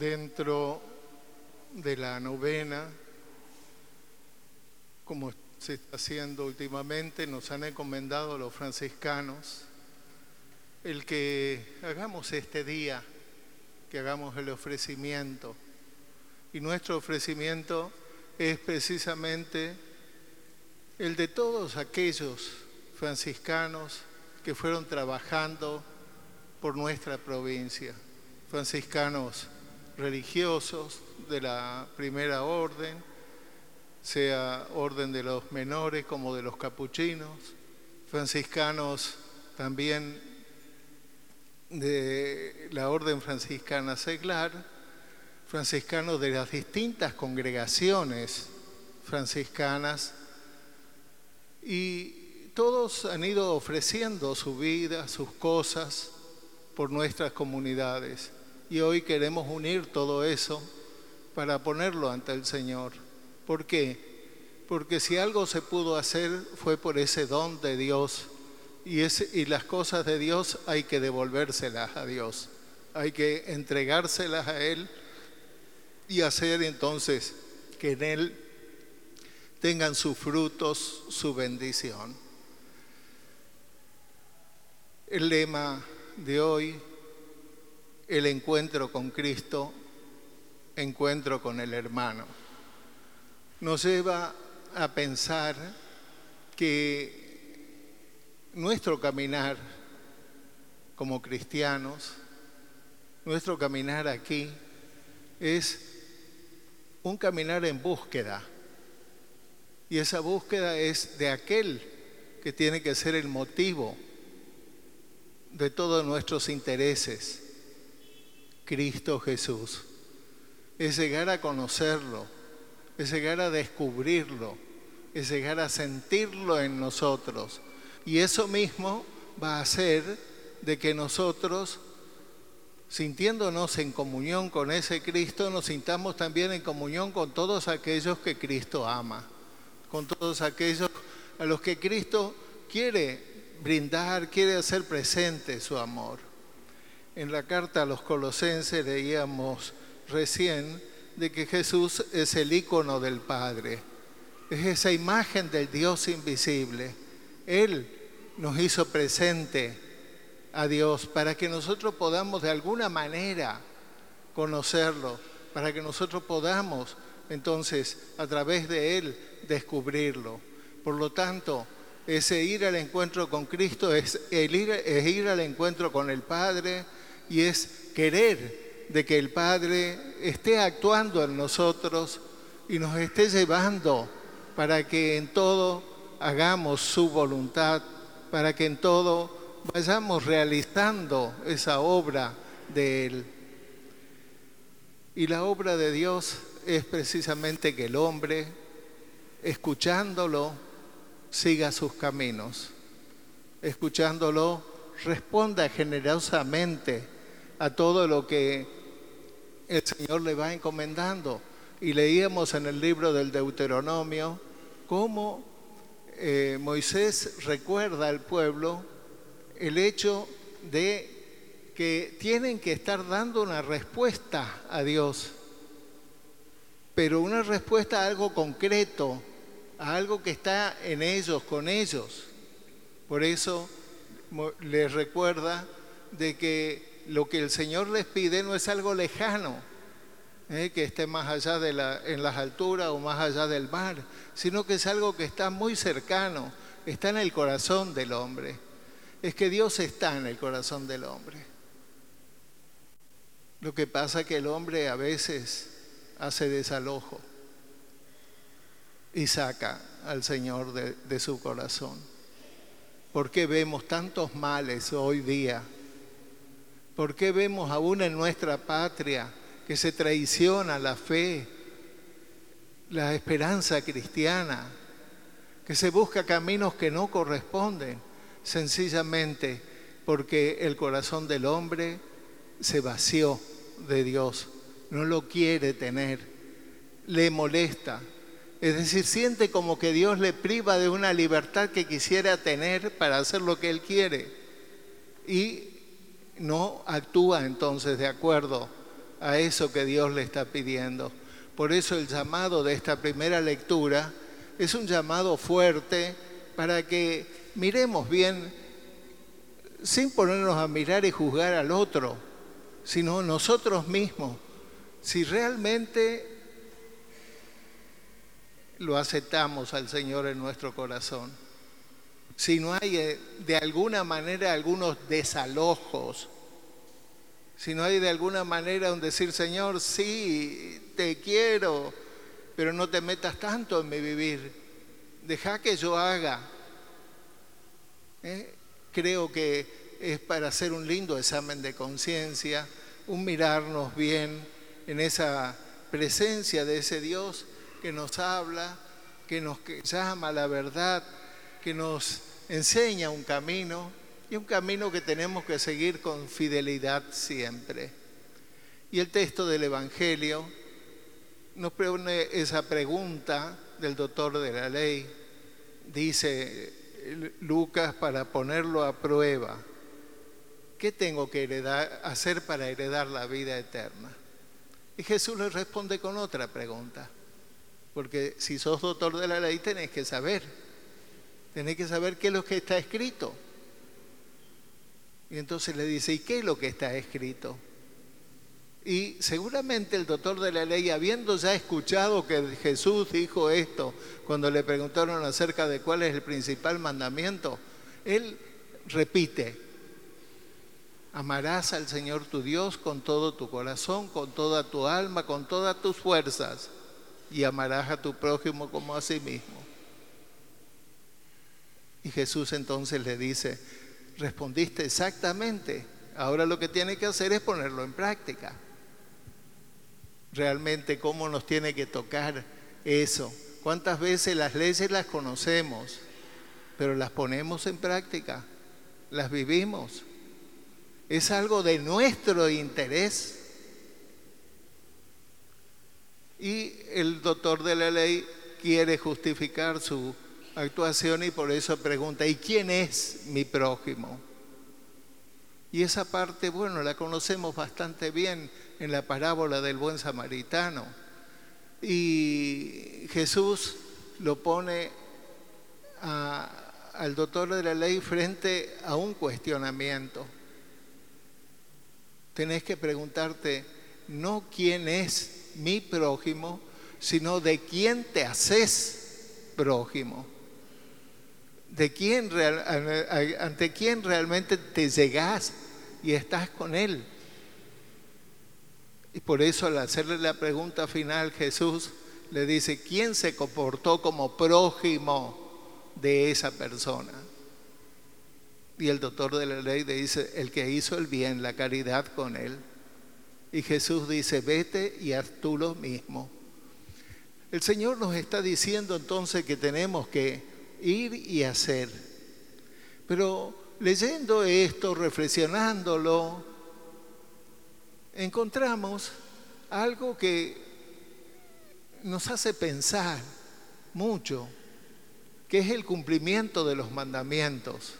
dentro de la novena, como se está haciendo últimamente, nos han encomendado los franciscanos el que hagamos este día, que hagamos el ofrecimiento. Y nuestro ofrecimiento es precisamente el de todos aquellos franciscanos que fueron trabajando por nuestra provincia, franciscanos religiosos de la primera orden, sea orden de los menores como de los capuchinos, franciscanos también de la orden franciscana seglar, franciscanos de las distintas congregaciones franciscanas y todos han ido ofreciendo su vida, sus cosas por nuestras comunidades. Y hoy queremos unir todo eso para ponerlo ante el Señor. ¿Por qué? Porque si algo se pudo hacer fue por ese don de Dios. Y, y las cosas de Dios hay que devolvérselas a Dios. Hay que entregárselas a Él y hacer entonces que en Él tengan sus frutos, su bendición. El lema de hoy, el encuentro con Cristo, encuentro con el hermano, nos lleva a pensar que nuestro caminar como cristianos, nuestro caminar aquí, es un caminar en búsqueda. Y esa búsqueda es de aquel que tiene que ser el motivo de todos nuestros intereses, Cristo Jesús. Es llegar a conocerlo, es llegar a descubrirlo, es llegar a sentirlo en nosotros. Y eso mismo va a hacer de que nosotros, sintiéndonos en comunión con ese Cristo, nos sintamos también en comunión con todos aquellos que Cristo ama con todos aquellos a los que Cristo quiere brindar, quiere hacer presente su amor. En la carta a los colosenses leíamos recién de que Jesús es el icono del Padre, es esa imagen del Dios invisible. Él nos hizo presente a Dios para que nosotros podamos de alguna manera conocerlo, para que nosotros podamos entonces a través de Él descubrirlo. Por lo tanto, ese ir al encuentro con Cristo es, es ir al encuentro con el Padre y es querer de que el Padre esté actuando en nosotros y nos esté llevando para que en todo hagamos su voluntad, para que en todo vayamos realizando esa obra de Él. Y la obra de Dios es precisamente que el hombre escuchándolo, siga sus caminos. Escuchándolo, responda generosamente a todo lo que el Señor le va encomendando. Y leíamos en el libro del Deuteronomio cómo eh, Moisés recuerda al pueblo el hecho de que tienen que estar dando una respuesta a Dios, pero una respuesta a algo concreto, a algo que está en ellos, con ellos. Por eso les recuerda de que lo que el Señor les pide no es algo lejano, ¿eh? que esté más allá de la, en las alturas o más allá del mar, sino que es algo que está muy cercano, está en el corazón del hombre. Es que Dios está en el corazón del hombre. Lo que pasa es que el hombre a veces hace desalojo y saca al Señor de, su corazón. ¿Por qué vemos tantos males hoy día? ¿Por qué vemos aún en nuestra patria que se traiciona la fe, la esperanza cristiana, que se busca caminos que no corresponden? Sencillamente porque el corazón del hombre se vació de Dios, no lo quiere tener, le molesta, es decir, siente como que Dios le priva de una libertad que quisiera tener para hacer lo que Él quiere. Y no actúa entonces de acuerdo a eso que Dios le está pidiendo. Por eso el llamado de esta primera lectura es un llamado fuerte para que miremos bien, sin ponernos a mirar y juzgar al otro, sino nosotros mismos, si realmente lo aceptamos al Señor en nuestro corazón. Si no hay eh, de alguna manera algunos desalojos, si no hay de alguna manera un decir, Señor, sí, te quiero, pero no te metas tanto en mi vivir, deja que yo haga. ¿Eh? Creo que es para hacer un lindo examen de conciencia, un mirarnos bien en esa presencia de ese Dios que nos habla, que nos llama a la verdad, que nos enseña un camino y un camino que tenemos que seguir con fidelidad siempre. Y el texto del Evangelio nos pone esa pregunta del doctor de la ley. Dice Lucas para ponerlo a prueba. ¿Qué tengo que hacer para heredar la vida eterna? Y Jesús le responde con otra pregunta. Porque si sos doctor de la ley tenés que saber. Tenés que saber qué es lo que está escrito. Y entonces le dice, ¿y qué es lo que está escrito? Y seguramente el doctor de la ley, habiendo ya escuchado que Jesús dijo esto cuando le preguntaron acerca de cuál es el principal mandamiento, él repite, amarás al Señor tu Dios con todo tu corazón, con toda tu alma, con todas tus fuerzas, y amarás a tu prójimo como a sí mismo. Y Jesús entonces le dice, respondiste exactamente. Ahora lo que tiene que hacer es ponerlo en práctica. Realmente cómo nos tiene que tocar eso. ¿Cuántas veces las leyes las conocemos, pero las ponemos en práctica? ¿Las vivimos? ¿Es algo de nuestro interés? Y el doctor de la ley quiere justificar su actuación y por eso pregunta, ¿y quién es mi prójimo? Y esa parte, bueno, la conocemos bastante bien en la parábola del buen samaritano. Y Jesús lo pone al doctor de la ley frente a un cuestionamiento. Tenés que preguntarte no quién es mi prójimo, sino de quién te haces prójimo de quién ante quién realmente te llegas y estás con Él. Y por eso al hacerle la pregunta final, Jesús le dice, ¿quién se comportó como prójimo de esa persona? Y el doctor de la ley le dice, el que hizo el bien, la caridad con Él. Y Jesús dice, vete y haz tú lo mismo. El Señor nos está diciendo entonces que tenemos que ir y hacer. Pero leyendo esto, reflexionándolo, encontramos algo que nos hace pensar mucho, que es el cumplimiento de los mandamientos.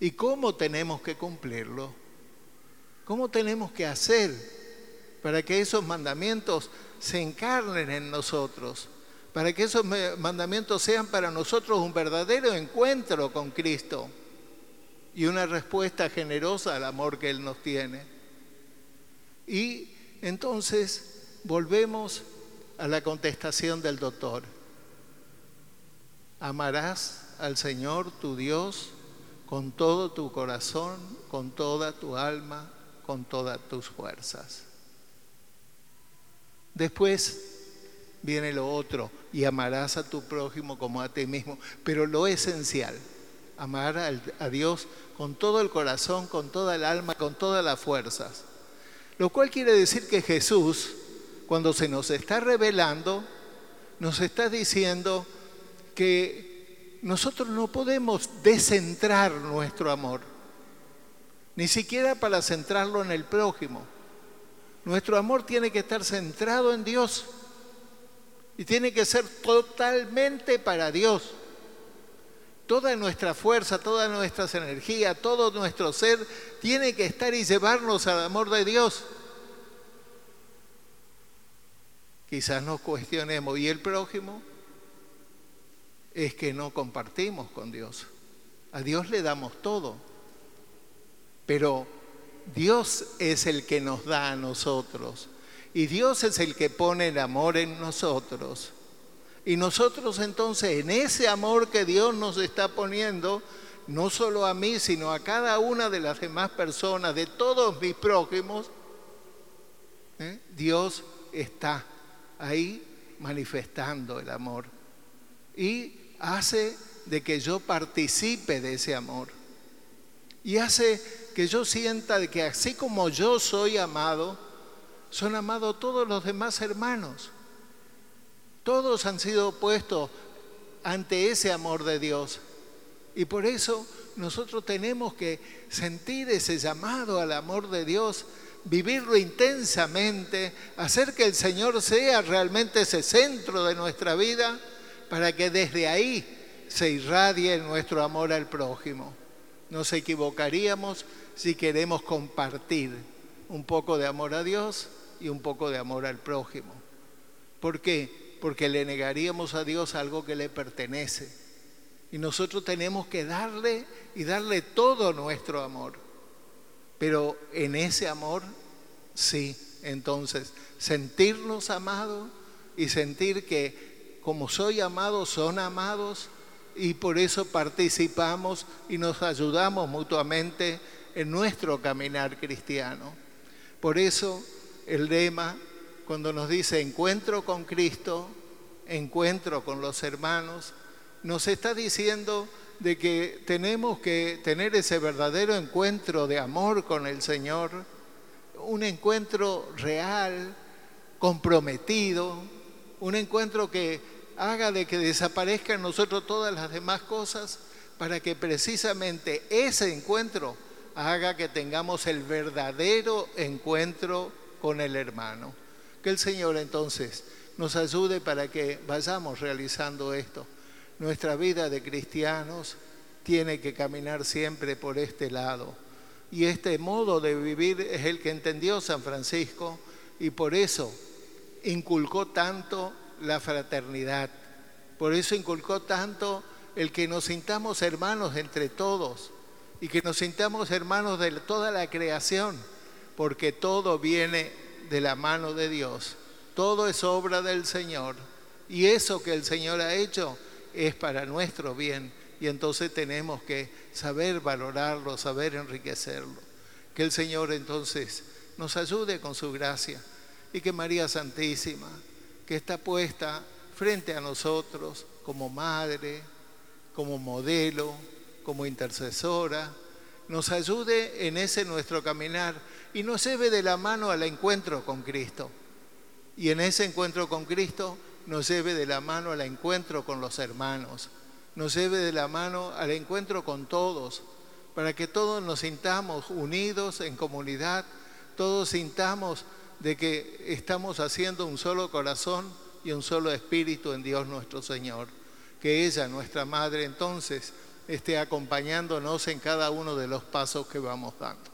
Y cómo tenemos que cumplirlo, cómo tenemos que hacer para que esos mandamientos se encarnen en nosotros para que esos mandamientos sean para nosotros un verdadero encuentro con Cristo y una respuesta generosa al amor que Él nos tiene. Y entonces volvemos a la contestación del doctor. Amarás al Señor tu Dios con todo tu corazón, con toda tu alma, con todas tus fuerzas. Después viene lo otro, y amarás a tu prójimo como a ti mismo. Pero lo esencial, amar a Dios con todo el corazón, con toda el alma, con todas las fuerzas. Lo cual quiere decir que Jesús, cuando se nos está revelando, nos está diciendo que nosotros no podemos descentrar nuestro amor, ni siquiera para centrarlo en el prójimo. Nuestro amor tiene que estar centrado en Dios y tiene que ser totalmente para Dios. Toda nuestra fuerza, toda nuestra energía, todo nuestro ser tiene que estar y llevarnos al amor de Dios. quizás nos cuestionemos, ¿y el prójimo? Es que no compartimos con Dios. A Dios le damos todo, pero Dios es el que nos da a nosotros y Dios es el que pone el amor en nosotros. Y nosotros entonces en ese amor que Dios nos está poniendo, no solo a mí, sino a cada una de las demás personas, de todos mis prójimos, ¿eh? Dios está ahí manifestando el amor y hace de que yo participe de ese amor y hace que yo sienta de que así como yo soy amado, son amados todos los demás hermanos. Todos han sido puestos ante ese amor de Dios. Y por eso nosotros tenemos que sentir ese llamado al amor de Dios, vivirlo intensamente, hacer que el Señor sea realmente ese centro de nuestra vida, para que desde ahí se irradie nuestro amor al prójimo. Nos equivocaríamos si queremos compartir un poco de amor a Dios y un poco de amor al prójimo. ¿Por qué? Porque le negaríamos a Dios algo que le pertenece. Y nosotros tenemos que darle y darle todo nuestro amor. Pero en ese amor, sí, entonces, sentirnos amados y sentir que como soy amado, son amados y por eso participamos y nos ayudamos mutuamente en nuestro caminar cristiano. Por eso el lema, cuando nos dice encuentro con Cristo, encuentro con los hermanos, nos está diciendo de que tenemos que tener ese verdadero encuentro de amor con el Señor, un encuentro real, comprometido, un encuentro que haga de que desaparezcan nosotros todas las demás cosas para que precisamente ese encuentro haga que tengamos el verdadero encuentro con el hermano. Que el Señor entonces nos ayude para que vayamos realizando esto. Nuestra vida de cristianos tiene que caminar siempre por este lado. Y este modo de vivir es el que entendió San Francisco y por eso inculcó tanto la fraternidad. Por eso inculcó tanto el que nos sintamos hermanos entre todos y que nos sintamos hermanos de toda la creación, porque todo viene de la mano de Dios, todo es obra del Señor y eso que el Señor ha hecho es para nuestro bien y entonces tenemos que saber valorarlo, saber enriquecerlo. Que el Señor entonces nos ayude con su gracia y que María Santísima, que está puesta frente a nosotros como madre, como modelo, como intercesora, nos ayude en ese nuestro caminar y nos lleve de la mano al encuentro con Cristo. Y en ese encuentro con Cristo nos lleve de la mano al encuentro con los hermanos, nos lleve de la mano al encuentro con todos, para que todos nos sintamos unidos en comunidad, todos sintamos de que estamos haciendo un solo corazón y un solo espíritu en Dios nuestro Señor. Que ella, nuestra Madre, entonces esté acompañándonos en cada uno de los pasos que vamos dando.